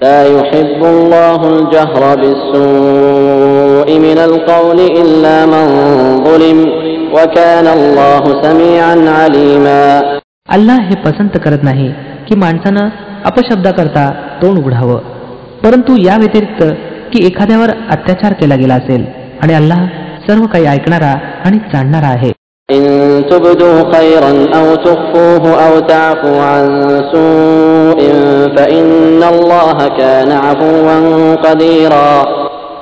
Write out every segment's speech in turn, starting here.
لا يحب الله الجهر بالسوء من القول إلا من ظلم وكان الله سميعا عليما अल्लाह हे पसंत करत नाही की माणसानं अपशब्दाकरता तोंड उघडावं परंतु या व्यतिरिक्त की एखाद्यावर अत्याचार केला गेला असेल आणि अल्लाह सर्व काही ऐकणारा आणि जाणणारा आहे إن تبدوا خيرا أو تخفوه أو تعفوا عن سوء فإن الله كان عفوا قديرا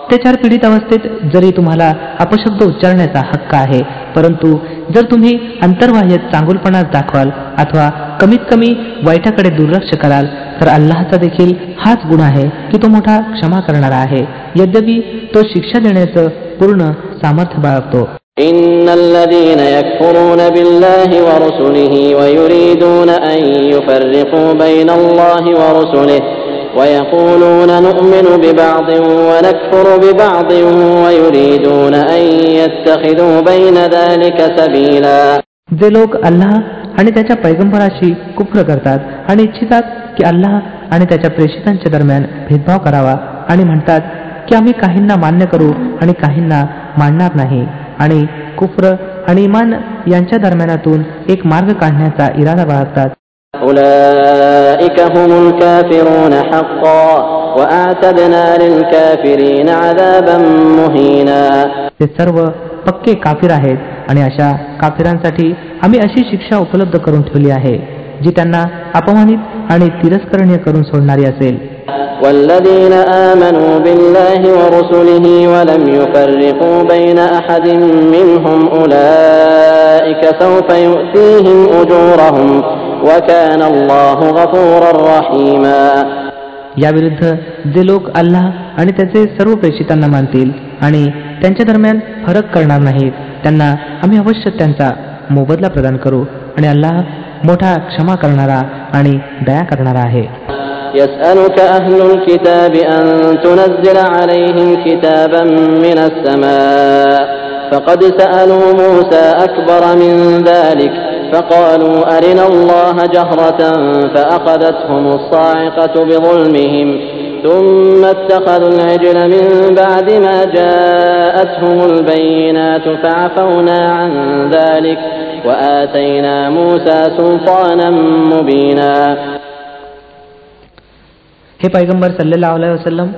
अत्याचार पीडित अवस्थेत जरी तुम्हाला अपशब्द उच्चारण्याचा हक्क आहे परंतु जर तुम्ही अंतर्बाह्य चांगुलपणा दाखवाल अथवा कमीत कमी वाईटाकडे दुर्लक्ष कराल तर अल्लाहचा देखील हाच गुण आहे की तो मोठा क्षमा करणारा आहे यद्यपि तो शिक्षा देण्याचं पूर्ण सामर्थ्य बाळगतो إن الذين يكفرون بالله ورسله ويريدون أن يفرقوا بين الله ورسله ويقولون نؤمن ببعض ونكفر ببعض ويريدون أن يتخذوا بين ذلك سبيلا जे लोक अल्लाह आणि त्याच्या पैगंबराशी कुफ्र करतात आणि इच्छितात की अल्लाह आणि त्याच्या प्रेषितांच्या दरम्यान भेदभाव करावा आणि म्हणतात की आम्ही काहींना मान्य करू आणि काहींना मानणार नाही आणि कुफ्र आणि इमान यांच्या दरम्यानातून एक मार्ग काढण्याचा इरादा बाळगतात. ते सर्व पक्के काफिर आहेत आणि अशा काफिरांसाठी आम्ही अशी शिक्षा उपलब्ध करून ठेवली आहे जी त्यांना अपमानित आणि तिरस्करणीय करून सोडणारी असेल. والذين آمنوا بالله ورسله ولم يفرقوا بين أحد منهم أولئك سوف يؤتيهم أجورهم وكان الله غفورا رحيما याविरुद्ध जे लोक अल्लाह आणि त्याचे सर्व प्रेषितांना मानतील आणि त्यांच्या दरम्यान फरक करणार नाहीत त्यांना आम्ही अवश्य त्यांचा मोबदला प्रदान करू आणि अल्लाह मोठा क्षमा करणारा आणि दया करणारा आहे يسألك أهل الكتاب أن تنزل عليهم كتابا من السماء. فقد سألوا موسى أكبر من ذلك فقالوا أرنا الله جهرة فأخذتهم الصاعقة بظلمهم ثم اتخذوا العجل من بعد ما جاءتهم البينات فعفونا عن ذلك وآتينا موسى سلطانا مبينا. हे पैगंबर सल्लेला वसलम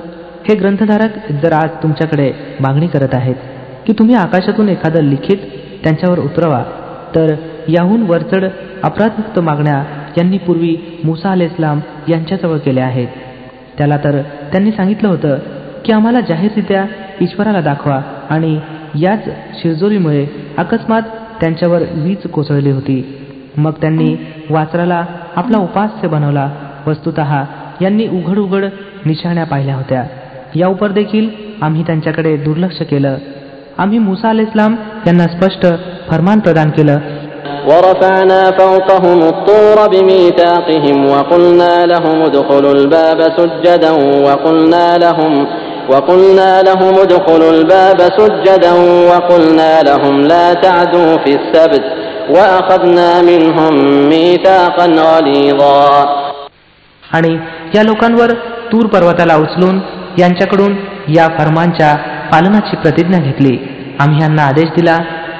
हे ग्रंथधारक जर आज तुमच्याकडे मागणी करत आहेत की तुम्ही आकाशातून एखादं लिखित त्यांच्यावर उतरवा. तर याहून वरचढ अपराधमुक्त मागण्या यांनी पूर्वी मुसा अल इस्लाम यांच्याजवळ केल्या आहेत. त्याला तर त्यांनी सांगितलं होतं की आम्हाला जाहीररित्या ईश्वराला दाखवा आणि याच शिरजोरीमुळे अकस्मात त्यांच्यावर वीज कोसळली होती. मग त्यांनी वासराला आपला उपास्य बनवला. वस्तुत यांनी उघड उघड निशाण्या पाहिल्या होत्या या उपर देखील आम्ही त्यांच्याकडे दुर्लक्ष केलं आम्ही मुसा अल इस्लाम यांना स्पष्ट फरमान प्रदान केलं ورفعنا فوقهم الطور بميثاقهم وقلنا لهم ادخلوا الباب سجدا وقلنا لهم وقلنا لهم ادخلوا الباب سجدا وقلنا لهم لا تعدوا في السبت وأخذنا منهم ميثاقا غليظا आणि या लोकांवर तूर पर्वताला उचलून यांच्याकडून या फरमानच्या पालनाची प्रतिज्ञा घेतली आम्ही यांना आदेश दिला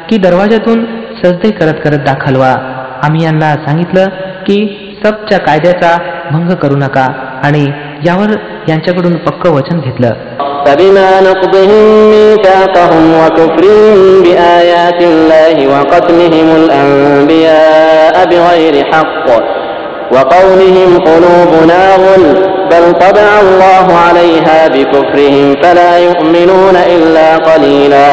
की दरवाजातून सजदे करत करत दाखलवा आम्ही यांना सांगितलं की सबच्या कायद्याचा भंग करू नका आणि यावर यांच्याकडून पक्क वचन घेतलं فبما نقضهم ميثاقهم وكفرهم بآيات الله وقتلهم الأنبياء بغير حق وقولهم قلوبنا غل بل طبع الله عليها بكفرهم فلا يؤمنون إلا قليلا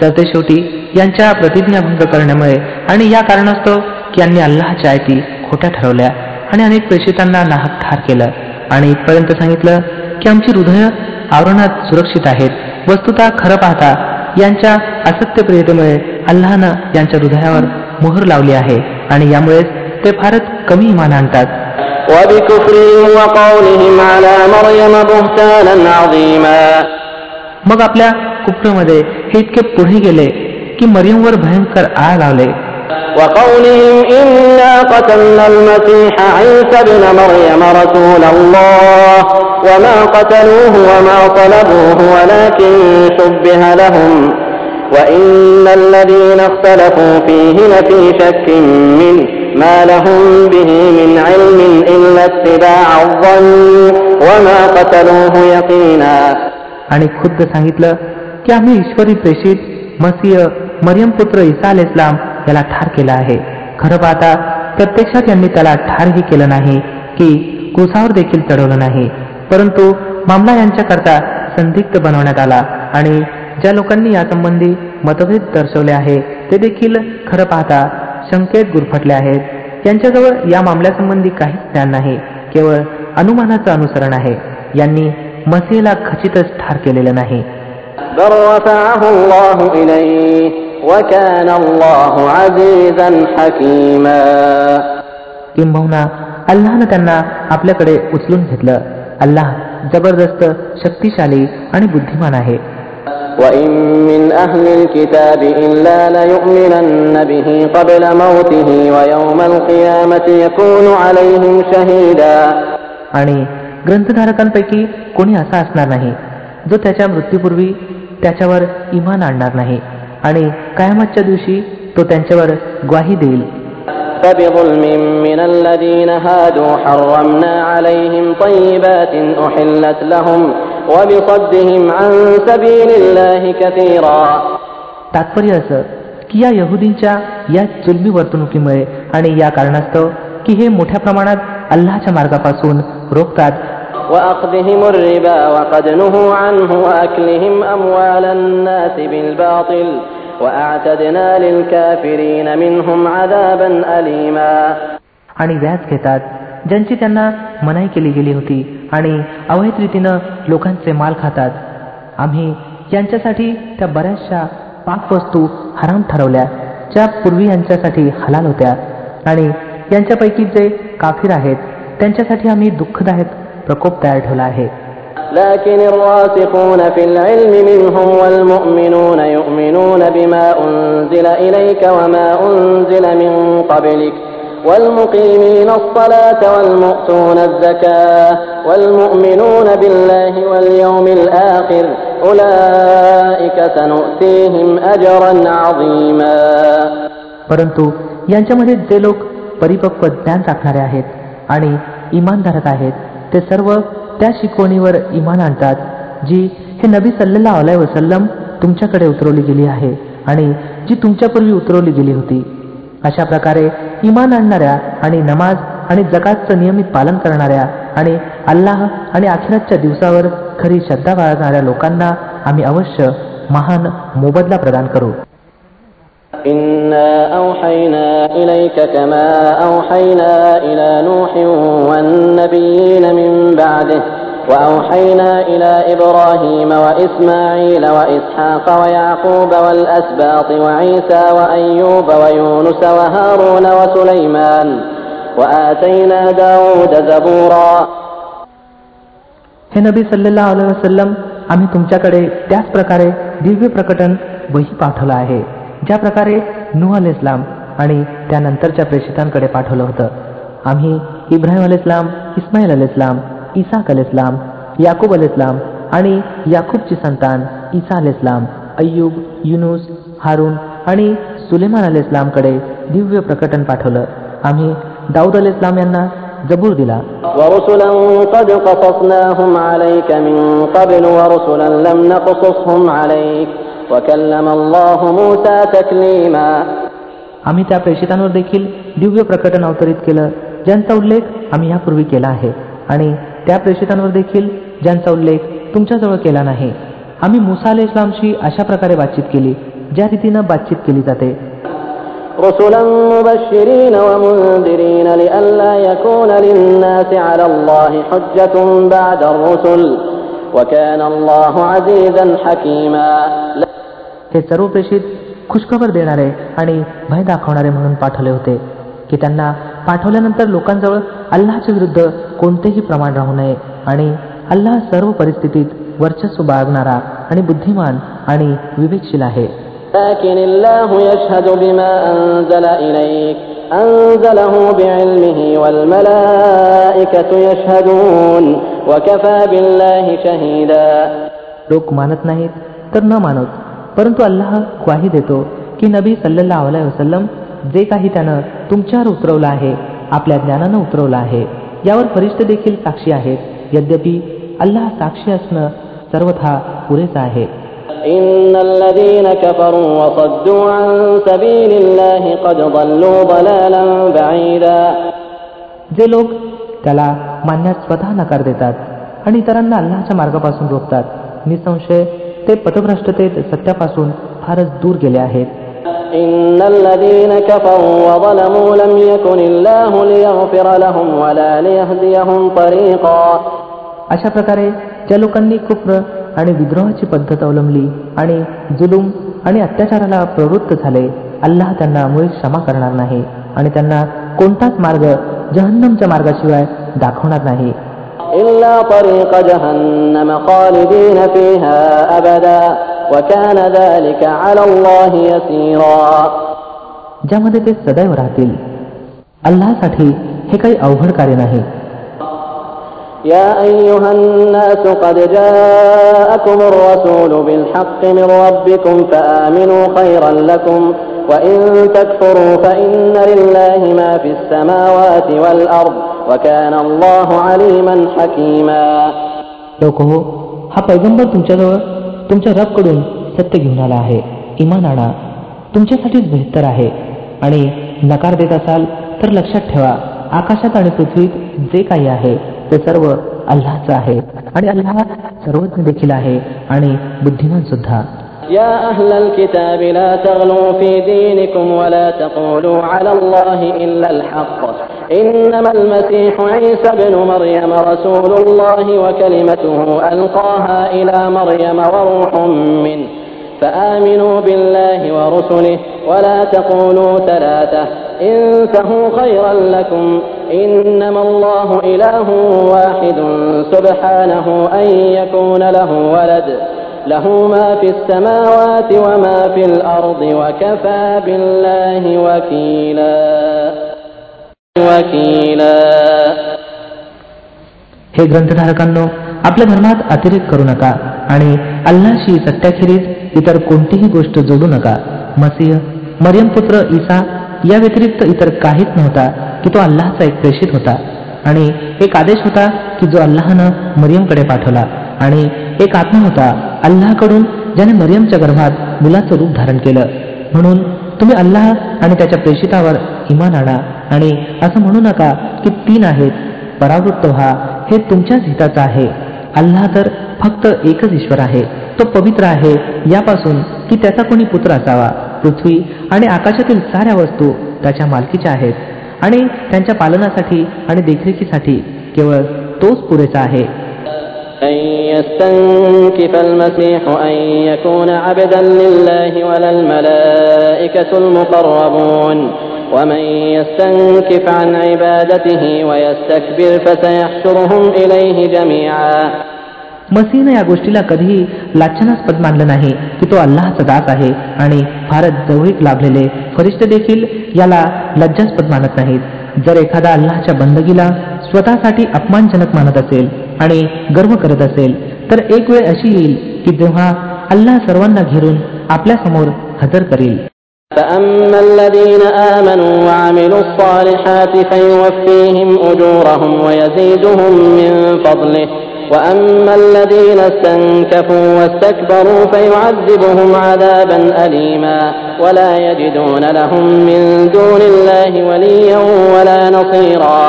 तर ते शेवटी यांच्या प्रतिज्ञाभंग करण्यामुळे आणि या कारणास्तव की यांनी अल्लाहच्या आयती खोट्या ठरवल्या आणि अनेक प्रेषितांना नाहक ठार केलं आणि इथपर्यंत सांगितलं की आमची हृदय आवरणात सुरक्षित आहेत वस्तुता खरं पाहता यांच्या असत्यप्रियतेमुळे अल्लाहनं यांच्या हृदयावर मोहर लावली आहे आणि यामुळेच ते फारच कमी इमान आणतात وبكفرهم وقولهم على مريم بهتانا عظيما मग आपल्या कुप्रमध्ये हे इतके पुढे गेले की मरियमवर भयंकर आळ लावले وقولهم إنا قتلنا المسيح عيسى ابن مريم رسول الله وما قتلوه وما طلبوه ولكن شبه لهم وإن الذين اختلفوا فيه لفي شك منه ما لهم به من علم إلا اتباع الظن وما قتلوه يقينا आणि खुद्द सांगितलं की आम्ही ईश्वरी प्रेषित मसीह मरियम पुत्र इसा अल इस्लाम याला ठार केला आहे खरं पाहता प्रत्यक्षात यांनी त्याला ठारही केलं नाही की कुसावर देखील चढवलं नाही परंतु मामला यांच्याकरता संदिग्ध बनवण्यात आला आणि ज्या लोकांनी यासंबंधी मतभेद दर्शवले आहे ते देखील खरं पाहता संकेत गुरफटले आहेत. त्यांच्याजवळ या मामल्यासंबंधी काही ज्ञान नाही. केवळ अनुमानाचं अनुसरण आहे. यांनी मसीला खचितच ठार केलेलं नाही. किंबहुना अल्लानं त्यांना आपल्याकडे उचलून घेतलं. अल्लाह जबरदस्त शक्तिशाली आणि बुद्धिमान आहे. وإن من أهل الكتاب إلا ليؤمنن به قبل موته ويوم القيامة يكون عليهم شهيدا आणि ग्रंथधारकांपैकी कोणी असा असणार नाही जो त्याच्या मृत्यूपूर्वी त्याच्यावर इमान आणणार नाही आणि कायमातच्या दिवशी तो त्यांच्यावर ग्वाही देईल فبظلم من الذين هادوا حرمنا عليهم طيبات أحلت لهم तात्पर्य असं की या यहुदींच्या या चुलबी वर्तणुकीमुळे आणि या कारणास्तव की हे मोठ्या प्रमाणात अल्लाच्या मार्गापासून रोखतात. आणि व्याज घेतात ज्यांची त्यांना मनाई केली गेली होती. आणि अवैध रीतीनं लोकांचे माल खातात आम्ही यांच्यासाठी त्या बऱ्याचशा पाकवस्तू हराम ठरवल्या ज्या पूर्वी यांच्यासाठी हलाल होत्या आणि यांच्यापैकी जे काफीर आहेत त्यांच्यासाठी आम्ही दुःखदायक प्रकोप तयार ठेवला आहे لكن الراسخون في العلم منهم والمؤمنون يؤمنون بما أنزل إليك وما أنزل من قبلك والمقيمين الصلاة والمؤتون الزكاة والمؤمنون بالله واليوم الآخر أولئك سنؤتيهم أجرا عظيما परंतु यांच्यामध्ये जे लोक परिपक्व ज्ञान राखणारे आहेत आणि इमानधारक आहेत ते सर्व त्या शिकवणीवर इमान आणतात जी हे नबी सल्लल्ला अलैहि वसल्लम तुमच्याकडे उतरवली गेली आहे आणि जी तुमच्यापूर्वी उतरवली गेली होती अशा प्रकारे इमान आणणाऱ्या आणि नमाज आणि जकातचं नियमित पालन करणाऱ्या आणि अल्लाह आणि अखिरातच्या दिवसावर खरी श्रद्धा बाळगणाऱ्या लोकांना आम्ही अवश्य महान मोबदला प्रदान करू إنا أوحينا إليك كما أوحينا إلى نوح والنبيين من بعده وأوحينا إلى إبراهيم وإسماعيل وإسحاق ويعقوب والأسباط وعيسى وأيوب ويونس وهارون وسليمان وآتينا داود زبورا हे नबी सल्लेला अलैहि वसल्लम आम्ही तुमच्याकडे त्याच प्रकारे दिव्य प्रकटन वही पाठवलं आहे ज्या प्रकारे नूह अल इस्लाम आणि त्यानंतरच्या प्रेषितांकडे पाठवलं होतं आम्ही इब्राहिम अल इस्लाम इस्माईल अल इस्लाम इसाक अलेस्लाम याकूब अलेस्लाम आणि याकूबची संतान इसा अलेस्लाम अय्यूब युनुस हारून आणि सुलेमान अलेस्लामकडे दिव्य प्रकटन पाठवलं. आम्ही दाऊद अलेस्लाम यांना जबूर दिला. आम्ही त्या प्रेषितांवर देखील दिव्य प्रकटन अवतरित केलं ज्यांचा उल्लेख आम्ही यापूर्वी केला आहे. आणि त्या प्रेषितांवर देखील ज्यांचा उल्लेख तुमच्याजवळ केला नाही आम्ही मुसा अल इस्लामशी अशा प्रकारे बातचीत केली ज्या रीतीनं बातचीत केली जाते. हे सर्व प्रेषित खुशखबर देणारे आणि भय दाखवणारे म्हणून पाठवले होते. की त्यांना पाठवल्यानंतर लोकांजवळ अल्लाच्या विरुद्ध कोणतेही प्रमाण राहू नये आणि अल्लाह सर्व परिस्थितीत वर्चस्व बाळगणारा आणि बुद्धिमान आणि विवेकशील आहे لكن الله يشهد بما أنزل إليك أنزله بعلمه والملائكة يشهدون وكفى بالله شهيدا लोक मानत नाहीत तर न मानत परंतु अल्लाह ग्वाही देतो की नबी सल्लल्लाहु अलैहि वसल्लम जे काही त्यानं तुमच्यावर उतरवलं आहे आपल्या ज्ञानानं उतरवलं आहे यावर फरिश्ते देखील साक्षी आहेत यद्यपि अल्लाह साक्षी असणं सर्वथा पुरेसं आहे إن الذين كفروا وصدوا عن سبيل الله قد ضلوا ضلالا بعيدا जे लोक त्याला मानण्यास स्वतः नकार देतात आणि इतरांना अल्लाहच्या मार्गापासून रोखतात निसंशय ते पथभ्रष्टतेत सत्यापासून फारच दूर गेले आहेत إن الذين كفروا وظلموا لم يكن الله ليغفر لهم ولا ليهديهم طريقا अशा प्रकारे ज्या लोकांनी कुफ्र आणि विद्रोहाची पद्धत अवलंबली आणि जुलूम आणि अत्याचाराला प्रवृत्त झाले अल्लाह त्यांना मुळीच क्षमा करणार नाही आणि त्यांना कोणताच मार्ग जहन्नमच्या मार्गाशिवाय दाखवणार नाही إلا طريق جهنم خالدين فيها أبدا وكان ذلك على الله يسيرا ज्यामध्ये ते सदैव राहतील अल्लासाठी हे काही अवघड कार्य नाही يا أيها الناس قد جاءكم الرسول بالحق من ربكم فآمنوا خيرا لكم وإن تكفروا فإن لله ما في السماوات والأرض وكان الله عليما حكيما लोक हो हा पैगंबर तुमच्याजवळ तुमच्या रबकडून सत्य घेऊन आला आहे इमान आणा तुमच्यासाठीच बेहतर आहे आणि नकार देत असाल तर लक्षात ठेवा आकाशात आणि पृथ्वीत जे काही आहे ते सर्व अल्लाचं आहे आणि अल्लाह सर्वज्ञ देखील आहे आणि बुद्धिमान सुद्धा يا أهل الكتاب لا تغلوا في دينكم ولا تقولوا على الله إلا الحق إنما المسيح عيسى بن مريم رسول الله وكلمته ألقاها إلى مريم وروح منه فآمنوا بالله ورسله ولا تقولوا ثلاثة انتهوا خيرا لكم إنما الله إله واحد سبحانه أن يكون له ولد له ما في السماوات وما في الأرض وكفى بالله وكيلا. हे ग्रंथधारकांनो आपल्या धर्मात अतिरेक करू नका आणि अल्लाशी सत्याखेरीज इतर कोणतीही गोष्ट जोडू नका. मसीह मरियम पुत्र ईसा या व्यतिरिक्त इतर काहीच नव्हता की तो अल्लाहचा एक प्रेषित होता. आणि एक आदेश होता की जो अल्लाहनं मरियमकडे पाठवला आणि एक आत्मा होता अल्लाहकडून ज्याने मरियमच्या गर्भात मुलाचं रूप धारण केलं. म्हणून तुम्ही अल्लाह आणि त्याच्या प्रेषितावर इमान आणा. आणि असं म्हणू नका की तीन आहेत परावृत्त व्हा हे तुमच्याच हिताचं आहे अल्लाह तर फक्त एकच ईश्वर आहे तो पवित्र आहे यापासून की त्याचा कोणी पुत्र असावा पृथ्वी आणि आकाशातील साऱ्या वस्तू त्याच्या मालकीच्या आहेत आणि त्यांच्या पालनासाठी आणि देखरेखीसाठी केवळ तोच पुरेसा आहे أن يستنكف المسيح أن يكون عبدا لله ولا الملائكة المقربون ومن يستنكف عن عبادته ويستكبر فسيحشرهم إليه جميعا मसीहनं या गोष्टीला कधीही लाच्छनास्पद मानलं नाही की तो अल्लाहचा दास आहे आणि फारच जवळीक लाभलेले फरिश्ते देखील याला लज्जास्पद मानत नाहीत जर एखादा अल्लाहच्या बंदगीला स्वतःसाठी अपमानजनक मानत असेल आणि गर्व करत असेल तर एक वेळ अशी येईल की जेव्हा अल्लाह सर्वांना घेरून आपल्या समोर हजर करील فأما الذين آمنوا وعملوا الصالحات فيوفيهم أجورهم ويزيدهم من فضله وأما الذين استنكفوا واستكبروا فيعذبهم عذابا أليما ولا يجدون لهم من دون الله وليا ولا نصيرا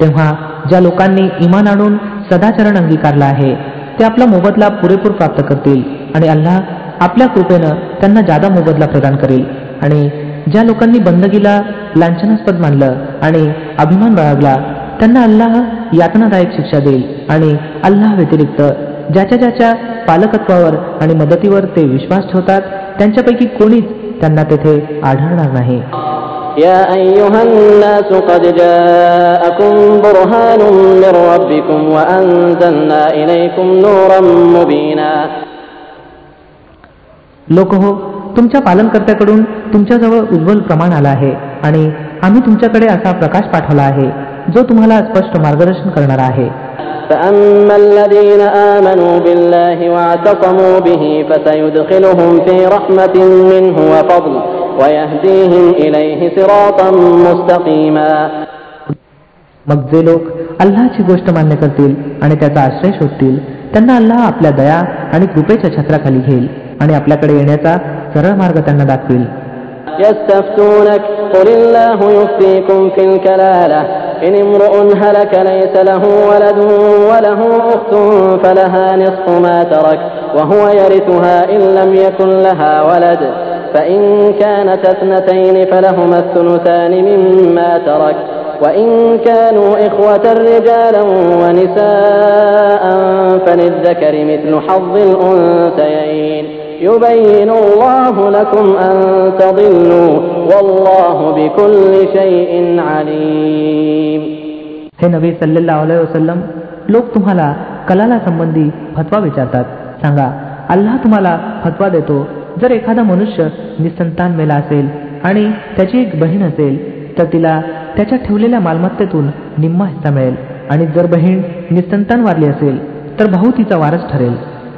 तेव्हा ज्या लोकांनी इमान आणून सदाचरण अंगीकारला आहे ते आपला मोबदला पुरेपूर प्राप्त करतील आणि अल्लाह आपल्या कृपेनं त्यांना जादा मोबदला प्रदान करेल आणि ज्या लोकांनी बंदगीला लांछनास्पद मानलं आणि अभिमान बाळगला त्यांना अल्लाह यातनादायक शिक्षा देईल आणि अल्लाह व्यतिरिक्त ज्याच्या ज्याच्या पालकत्वावर आणि मदतीवर ते विश्वास ठेवतात त्यांच्यापैकी कोणीच त्यांना तेथे आढळणार नाही يا أيها الناس قد جاءكم برهان من ربكم وأنزلنا إليكم نورا مبينا लोक हो तुमच्या पालनकर्त्याकडून तुमच्याजवळ उज्ज्वल प्रमाण आला आहे आणि आम्ही तुमच्याकडे असा प्रकाश पाठवला आहे जो तुम्हाला स्पष्ट मार्गदर्शन करणार आहे. मग जे लोक अल्लाची गोष्ट मान्य करतील आणि त्याचा आश्रय शोधतील त्यांना अल्लाह आपल्या दया आणि कृपेच्या छत्राखाली घेईल. आणि आपल्याकडे येण्याचा सरळ मार्ग त्यांना दाखवेल يستفتونك قل الله يفتيكم في الكلالة إن امرؤ هلك ليس له ولد وله أخت فلها نصف ما ترك وهو يرثها إن لم يكن لها ولد فإن كانت اثنتين فلهما الثلثان مما ترك وإن كانوا إخوة رجالا ونساء فللذكر مثل حظ الأنثيين يبين الله لكم أن تضلوا والله بكل شيء عليم हे नबी सल्लेल्ला वसलम लोक तुम्हाला कलाला संबंधी फतवा विचारतात सांगा अल्लाह तुम्हाला फतवा देतो जर एखादा मनुष्य निसंतान मेला असेल आणि त्याची एक बहीण असेल तर तिला त्याच्या ठेवलेल्या मालमत्तेतून निम्मा हिस्सा मिळेल आणि जर बहीण निसंतान वारली असेल तर भाऊ तिचा वारस ठरेल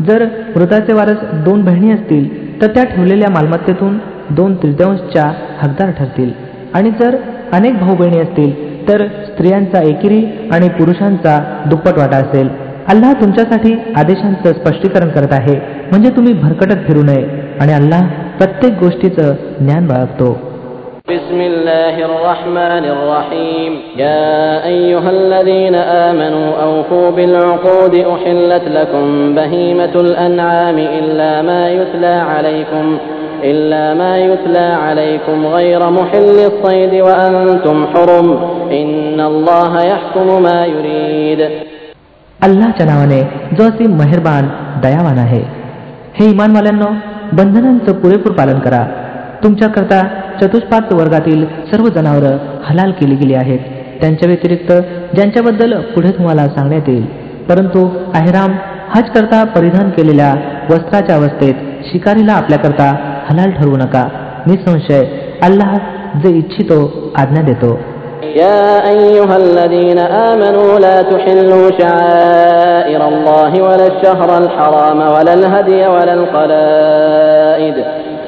जर मृताचे वारस दोन बहिणी असतील तर त्या ठेवलेल्या मालमत्तेतून दोन तृतीयांशच्या हकदार ठरतील. आणि जर अनेक भाऊ बहिणी असतील तर स्त्रियांचा एकेरी आणि पुरुषांचा दुप्पट वाटा असेल. अल्लाह तुमच्यासाठी आदेशांचं स्पष्टीकरण करत आहे. म्हणजे तुम्ही भरकटत फिरू नये. आणि अल्लाह प्रत्येक गोष्टीचं ज्ञान बाळगतो. بسم الله الرحمن الرحيم يا أيها الذين آمنوا أوفوا بالعقود أحلت لكم بهيمة الأنعام إلا ما يتلى عليكم إلا ما يتلى عليكم غير محل الصيد وأنتم حرم إن الله يحكم ما يريد अल्लाच्या नावाने जो असे मेहरबान दयावान आहे हे इमानवाल्यांनो बंधनांचं पुरेपूर पालन करा तुमच्याकरता चतुष्पाद वर्गातील सर्व जनावरं हलाल केली गेली आहेत त्यांच्या व्यतिरिक्त ज्यांच्याबद्दल पुढे तुम्हाला सांगण्यात येईल परंतु अहिराम हज करता परिधान केलेल्या वस्त्राच्या अवस्थेत शिकारीला आपल्याकरता हलाल ठरवू नका निसंशय अल्लाह जे इच्छितो आज्ञा देतो يا أيها الذين آمنوا لا تحلوا شعائر الله ولا الشهر الحرام ولا الهدي ولا القلائد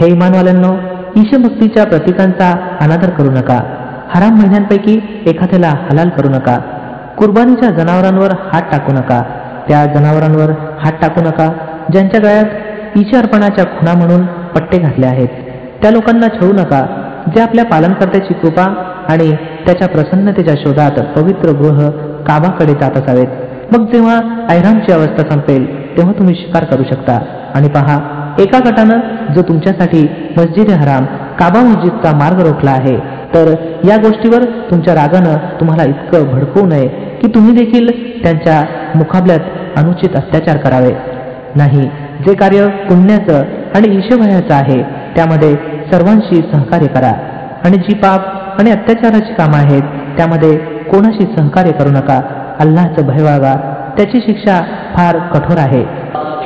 हे इमानवाल्यांनो ईशभक्तीच्या प्रतीकांचा अनादर करू नका. हराम महिन्यांपैकी एखाद्याला हलाल करू नका. कुर्बानीच्या जनावरांवर हात टाकू नका. त्या जनावरांवर हात टाकू नका. ज्यांच्या गळ्यात ईश अर्पणाच्या खुणा म्हणून पट्टे घातले आहेत त्या लोकांना छळू नका. जे आपल्या पालनकर्त्याची कृपा आणि त्याच्या प्रसन्नतेच्या शोधात पवित्र गृह काबाकडे जात असावेत. मग जेव्हा ऐरामची अवस्था संपेल तेव्हा तुम्ही शिकार करू शकता. आणि पहा एका गटानं जो तुमच्यासाठी मस्जिद हराम काबा मस्जिदचा मार्ग रोखला आहे तर या गोष्टीवर तुमच्या रागानं तुम्हाला इतकं भडकवू नये की तुम्ही देखील त्यांच्या मुकाबल्यात अनुचित अत्याचार करावे. नाही जे कार्य पुण्याचं आणि ईशभयाचं आहे त्यामध्ये सर्वांशी सहकार्य करा. आणि जी पाप आणि अत्याचाराची कामं आहेत त्यामध्ये कोणाशी सहकार्य करू नका. अल्लाचं भय वागा त्याची शिक्षा फार कठोर आहे.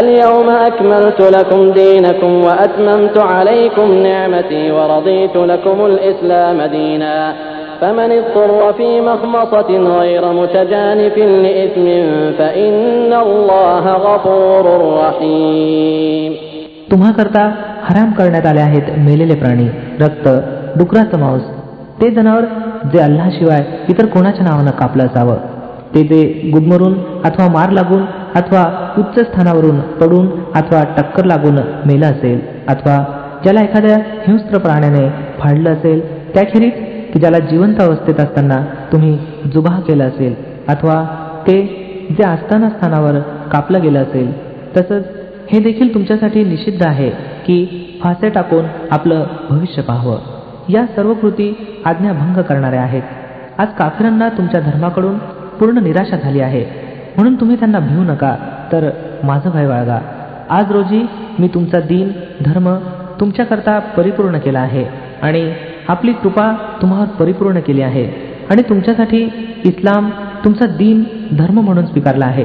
اليوم أكملت لكم دينكم وأتممت عليكم نعمتي ورضيت لكم الإسلام دينا فمن اضطر في مخمصة غير متجانف لإثم فإن الله غفور رحيم तुम्हाकरता हराम करण्यात आले आहेत मेलेले प्राणी रक्त डुकराचं मांस ते जनावर जे अल्लाशिवाय इतर कोणाच्या नावानं कापलं असावं ते ते गुदमरून अथवा मार लागून अथवा उच्च स्थानावरून पडून अथवा टक्कर लागून मेलं असेल अथवा ज्याला एखाद्या हिंस्त्र प्राण्याने फाडलं असेल त्याखेरीज की ज्याला जिवंत अवस्थेत असताना तुम्ही जुबाह केला असेल अथवा ते जे असताना स्थानावर कापलं गेलं असेल तसंच हे देखील तुमच्यासाठी निषिद्ध आहे की फासे टाकून आपलं भविष्य पाहावं. या सर्व कृती आज्ञाभंग करणाऱ्या आहेत. आज काफिरांना तुमच्या धर्माकडून पूर्ण निराशा झाली आहे. म्हणून तुम्ही त्यांना भिवू नका. तर माझं भय बाळगा आज रोजी मी तुमचा दीन धर्म तुमच्याकरता परिपूर्ण केला आहे आणि आपली कृपा तुम्हाला परिपूर्ण केली आहे आणि तुमच्यासाठी इस्लाम तुमचा दीन धर्म म्हणून स्वीकारला आहे.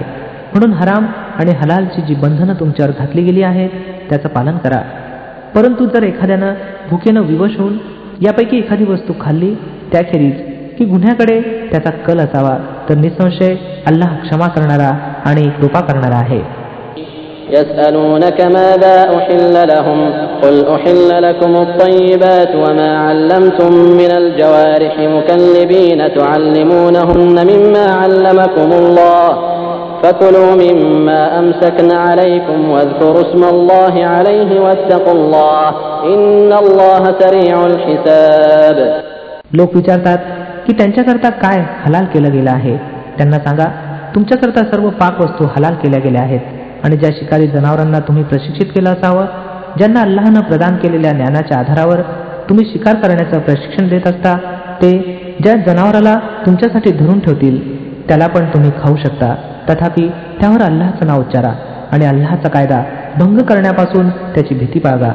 म्हणून हराम आणि हलालची जी बंधनं तुमच्यावर घातली गेली आहेत त्याचं पालन करा. परंतु जर एखाद्यानं भुकेनं विवश होऊन यापैकी एखादी वस्तू खाल्ली त्याखेरीज की गुन्ह्याकडे त्याचा कल असावा. तर निसंशय अल्लाह क्षमा करणारा आणि कृपा करणारा आहे يسألونك ماذا أحل لهم قل أحل لكم الطيبات وما علمتم من الجوارح مكلبين تعلمونهن مما علمكم الله فكلوا مما أمسكن عليكم واذكروا اسم الله عليه واتقوا الله إن الله سريع الحساب लोक विचारतात की त्यांच्याकरता काय हलाल केलं गेलं आहे? त्यांना सांगा तुमच्याकरता सर्व पाक वस्तू हलाल केल्या गेल्या आहेत आणि ज्या शिकारी जनावरांना तुम्ही प्रशिक्षित केलं असावं ज्यांना अल्लाहनं प्रदान केलेल्या ज्ञानाच्या आधारावर तुम्ही शिकार करण्याचं प्रशिक्षण देत असता ते ज्या जनावराला तुमच्यासाठी धरून ठेवतील त्याला पण तुम्ही खाऊ शकता. तथापि त्यावर अल्लाचं नाव उच्चारा आणि अल्लाचा कायदा भंग करण्यापासून त्याची भीती बाळगा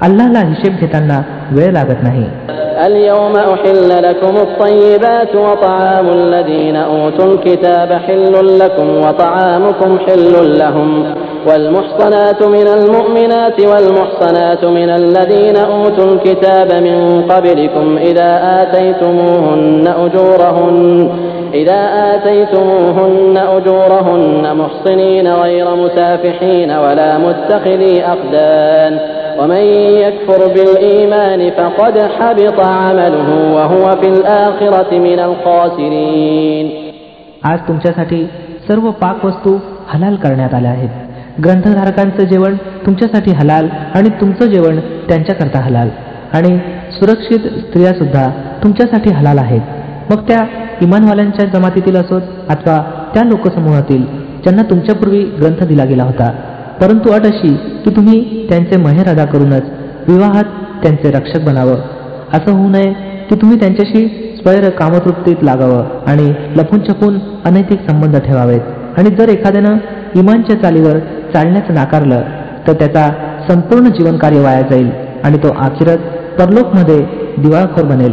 अल्लाहला हिशेब घेताना वेळ लागत नाही. اليوم أحل لكم الطيبات وطعام الذين أوتوا الكتاب حل لكم وطعامكم حل لهم. والمحصنات من المؤمنات والمحصنات من الذين أوتوا الكتاب من قبلكم إذا آتيتموهن أجورهن إذا آتيتموهن أجورهن محصنين غير مسافحين ولا متخذي أخدان. ومن يكفر بالإيمان فقد حبط عمله وهو في الآخرة من الخاسرين आज तुमच्यासाठी सर्व पाकवस्तू हलाल करण्यात आल्या आहेत ग्रंथधारकांचं जेवण तुमच्यासाठी हलाल आणि तुमचं जेवण त्यांच्याकरता हलाल आणि सुरक्षित स्त्रिया सुद्धा तुमच्यासाठी हलाल आहेत मग त्या इमानवाल्यांच्या जमातीतील असोत अथवा त्या लोकसमूहातील ज्यांना तुमच्यापूर्वी ग्रंथ दिला गेला होता परंतु अट अशी की तुम्ही त्यांचे महेर अदा करूनच विवाहात त्यांचे रक्षक बनावं. असं होऊ नये की तुम्ही त्यांच्याशी स्वैर कामतृप्तीत लागावं आणि लपून छपून अनैतिक संबंध ठेवावेत. आणि जर एखाद्यानं इमानच्या चालीवर चालण्याचं नाकारलं तर त्याचा संपूर्ण जीवनकार्य वाया जाईल आणि तो आखिरत परलोकमध्ये दिवाळखोर बनेल.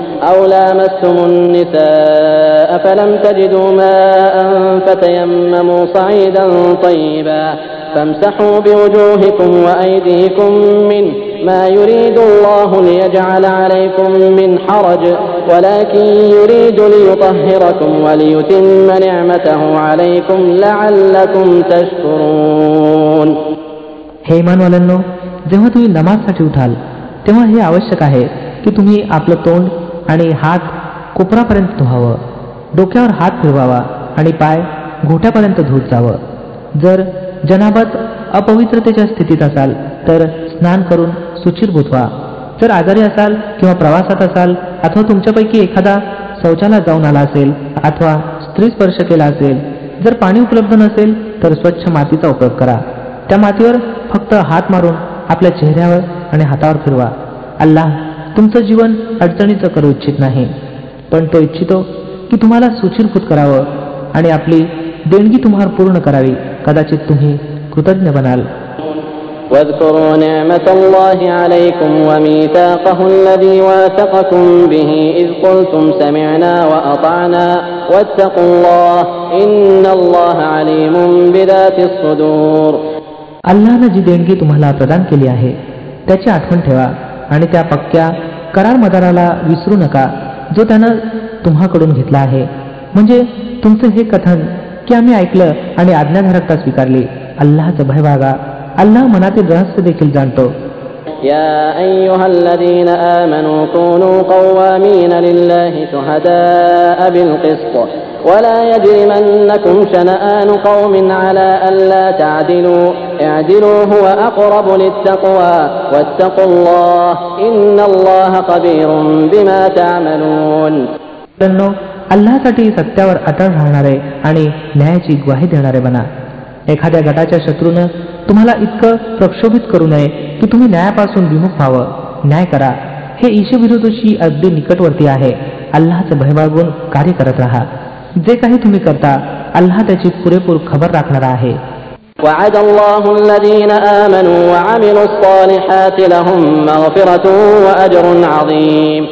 أو لامستم النساء فلم تجدوا ماء فتيمموا صعيدا طيبا فامسحوا بوجوهكم وأيديكم منه ما يريد الله ليجعل عليكم من حرج ولكن يريد ليطهركم وليتم نعمته عليكم لعلكم تشكرون हे इमानवाल्यांनो जेव्हा तुम्ही नमाजसाठी उठाल तेव्हा हे आवश्यक आहे की तुम्ही आपलं तोंड आणि हात कोपरापर्यंत धुवावं. डोक्यावर हात फिरवावा आणि पाय घोट्यापर्यंत धुत जावं. जर जनाबत अपवित्रतेच्या स्थितीत असाल तर स्नान करून सुचिरभूत व्हा जर आजारी असाल किंवा प्रवासात असाल अथवा तुमच्यापैकी एखादा शौचालयात जाऊन आला असेल अथवा स्त्री स्पर्श केला असेल जर पाणी उपलब्ध नसेल तर स्वच्छ मातीचा उपयोग करा. त्या मातीवर फक्त हात मारून आपल्या चेहऱ्यावर आणि हातावर फिरवा. अल्लाह तुमचं जीवन अडचणीचं करू इच्छित नाही पण तो इच्छितो की तुम्हाला सुचिरभूत करावं आणि आपली देणगी तुम्हाला पूर्ण करावी कदाचित तुम्ही कृतज्ञ बनाल واذكروا نعمة الله عليكم وميثاقه الذي واثقكم به إذ قلتم سمعنا وأطعنا واتقوا الله إن الله عليم بذات الصدور अल्लानं जी देणगी तुम्हाला प्रदान केली आहे त्याची आठवण ठेवा आणि त्या पक्क्या करार मदाराला विसरू नका जो त्यानं तुम्हाकडून घेतला आहे. म्हणजे तुमचं हे कथन की आम्ही ऐकलं आणि आज्ञाधारकता स्वीकारली अल्लाचं भय वागा. अल्लाह मनातील रहस्य देखील जाणतो. يا أيها الذين آمنوا كونوا قوامين لله شهداء بالقسط ولا يجرمنكم شنآن قوم على ألا تعدلوا اعدلوا هو أقرب للتقوى واتقوا الله إن الله خبير بما تعملون मित्रांनो अल्लासाठी सत्यावर अटळ राहणारे आणि न्यायाची ग्वाही देणारे बना एखाद्या गटाच्या शत्रूनं तुम्हाला इतकं प्रक्षोभित करू नये की तुम्ही न्यायापासून विमुख व्हावं न्याय करा हे ईशविरुद्धशी अगदी निकटवर्ती आहे अल्लाचं भय बाळगून कार्य करत राहा जे काही तुम्ही करता अल्लाह त्याची पुरेपूर खबर राखणारा आहे وعد الله الذين آمنوا وعملوا الصالحات لهم مغفرة وأجر عظيم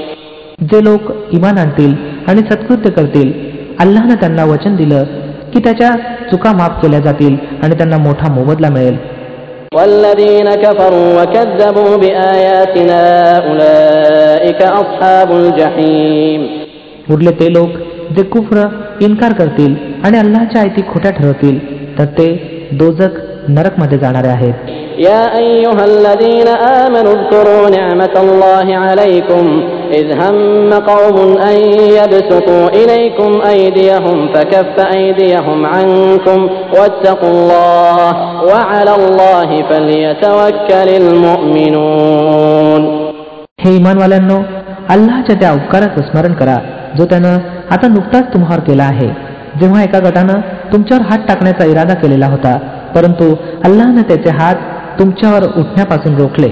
जे लोक इमान आणतील आणि सत्कृत्य करतील अल्लाहनं त्यांना वचन दिलं की त्याच्या चुका माफ केल्या जातील आणि त्यांना मोठा मोबदला मिळेल. उरले ते लोक जे कुफ्र इन्कार करतील आणि अल्लाच्या आयती खोट्या ठरवतील तर ते दोजक नरकमध्ये जाणारे आहेत. يا أيها الذين آمنوا اذكروا نعمة الله عليكم إذ هم قوم أن يبسطوا إليكم أيديهم فكف أيديهم عنكم واتقوا الله وعلى الله فليتوكل المؤمنون हे इमानवाल्यांनो अल्लाहच्या त्या उपकाराचं स्मरण करा जो त्यानं आता नुकताच तुम्हावर केला आहे जेव्हा एका गटानं तुमच्यावर हात टाकण्याचा इरादा केलेला होता परंतु अल्लाहनं त्याचे हात तुमच्यावर उठण्यापासून रोखले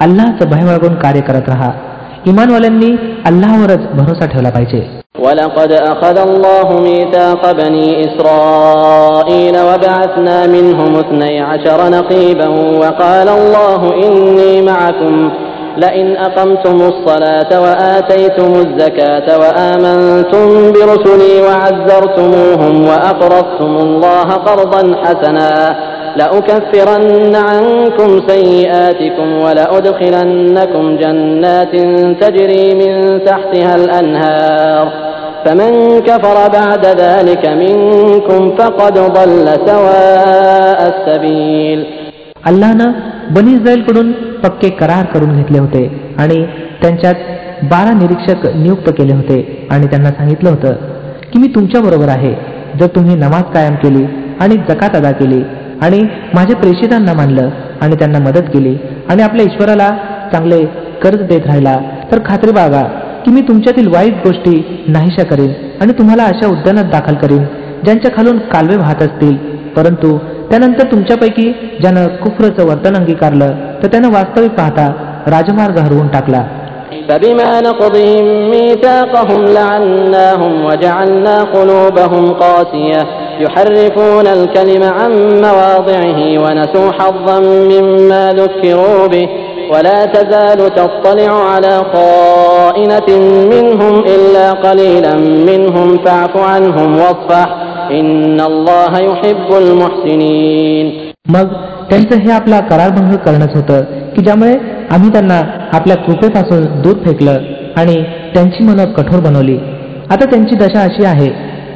अल्लाहचं भय बाळगून कार्य करत राहा इमानवाल्यांनी अल्लाहवरच भरोसा ठेवला पाहिजे ولقد أخذ الله ميثاق بني إسرائيل وبعثنا منهم اثني عشر نقيبا وقال الله إني معكم لئن أقمتم الصلاة وآتيتم الزكاة وآمنتم برسلي وعزرتموهم وأقرضتم الله قرضا حسنا لأكفرن عنكم سيئاتكم ولأدخلنكم جنات تجري من تحتها الأنهار فمن كفر بعد ذلك منكم فقد ضل سواء السبيل अल्लानं बनी इस्रायलकडून पक्के करार करून घेतले होते आणि त्यांच्यात बारा निरीक्षक नियुक्त केले होते आणि त्यांना सांगितलं होतं की मी तुमच्या बरोबर आहे जर तुम्ही नमाज कायम केली आणि जकात अदा केली आणि माझ्या प्रेषितांना मानलं आणि त्यांना मदत केली आणि आपल्या ईश्वराला चांगले कर्ज देत राहिला तर खात्री बागा की मी तुमच्यातील वाईट गोष्टी नाहीशा करीन आणि तुम्हाला अशा उद्यानात दाखल करीन ज्यांच्या खालून कालवे वाहत असतील परंतु त्यानंतर तुमच्यापैकी ज्यानं कुफरचं वर्तन अंगीकारलं तर त्यानं वास्तविक पाहता राजमार्ग हरवून टाकला فبما نقضهم ميثاقهم لعناهم وجعلنا قلوبهم قاسية يحرفون الكلم عن مواضعه ونسوا حظا مما ذكروا به ولا تزال تطلع على خائنة منهم إلا قليلا منهم فاعف عنهم واصفح إن الله يحب المحسنين मग त्यांचं हे आपला करारभंग करणंच होतं की ज्यामुळे आम्ही त्यांना आपल्या कृपेपासून दूर फेकलं आणि त्यांची मनं कठोर बनवली आता त्यांची दशा अशी आहे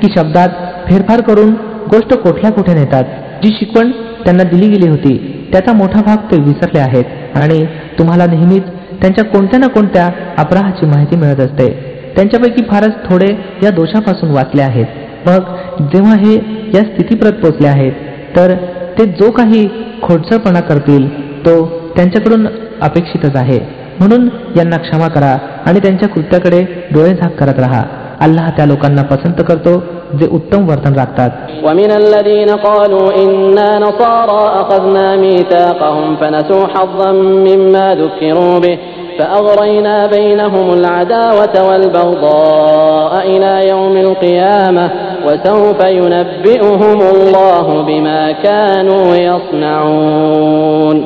की शब्दात फेरफार करून गोष्ट कुठल्या कुठे नेतात जी शिकवण त्यांना दिली गेली होती त्याचा मोठा भाग ते विसरले आहेत. आणि तुम्हाला नेहमीच त्यांच्या कोणत्या ना कोणत्या अपराहाची माहिती मिळत असते. त्यांच्यापैकी फारच थोडे या दोषापासून वाचले आहेत. मग जेव्हा हे या स्थितीप्रत पोचले आहेत तर ते जो काही खोडसळपणा करतील तो त्यांच्याकडून अपेक्षितच आहे. म्हणून यांना क्षमा करा आणि त्यांच्या कृत्याकडे डोळे झाक करत राहा. अल्लाह त्या लोकांना पसंत करतो जे उत्तम वर्तन राखतात ومن الذين قالوا إنا نصارى أخذنا ميثاقهم فنسوا حظا مما ذكروا به فأغرينا بينهم العداوة والبغضاء إلى يوم القيامة وسوف ينبئهم الله بما كانوا يصنعون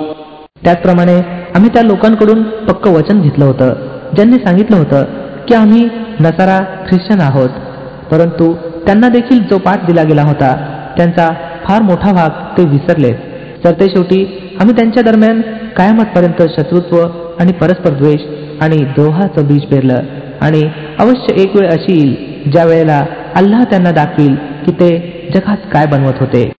त्याचप्रमाणे आम्ही त्या लोकांकडून पक्क वचन घेतलं होतं ज्यांनी सांगितलं होतं की आम्ही नसारा ख्रिश्चन आहोत परंतु त्यांना देखील जो पाठ दिला गेला होता त्यांचा फार मोठा भाग ते विसरले. तर ते शेवटी आम्ही त्यांच्या दरम्यान कायमतपर्यंत शत्रुत्व आणि परस्पर द्वेष आणि दोहाचं बीज पेरलं. आणि अवश्य एक वेळ अशी येईल ज्या वेळेला अल्लाह त्यांना दाखवील की ते जगात काय बनवत होते.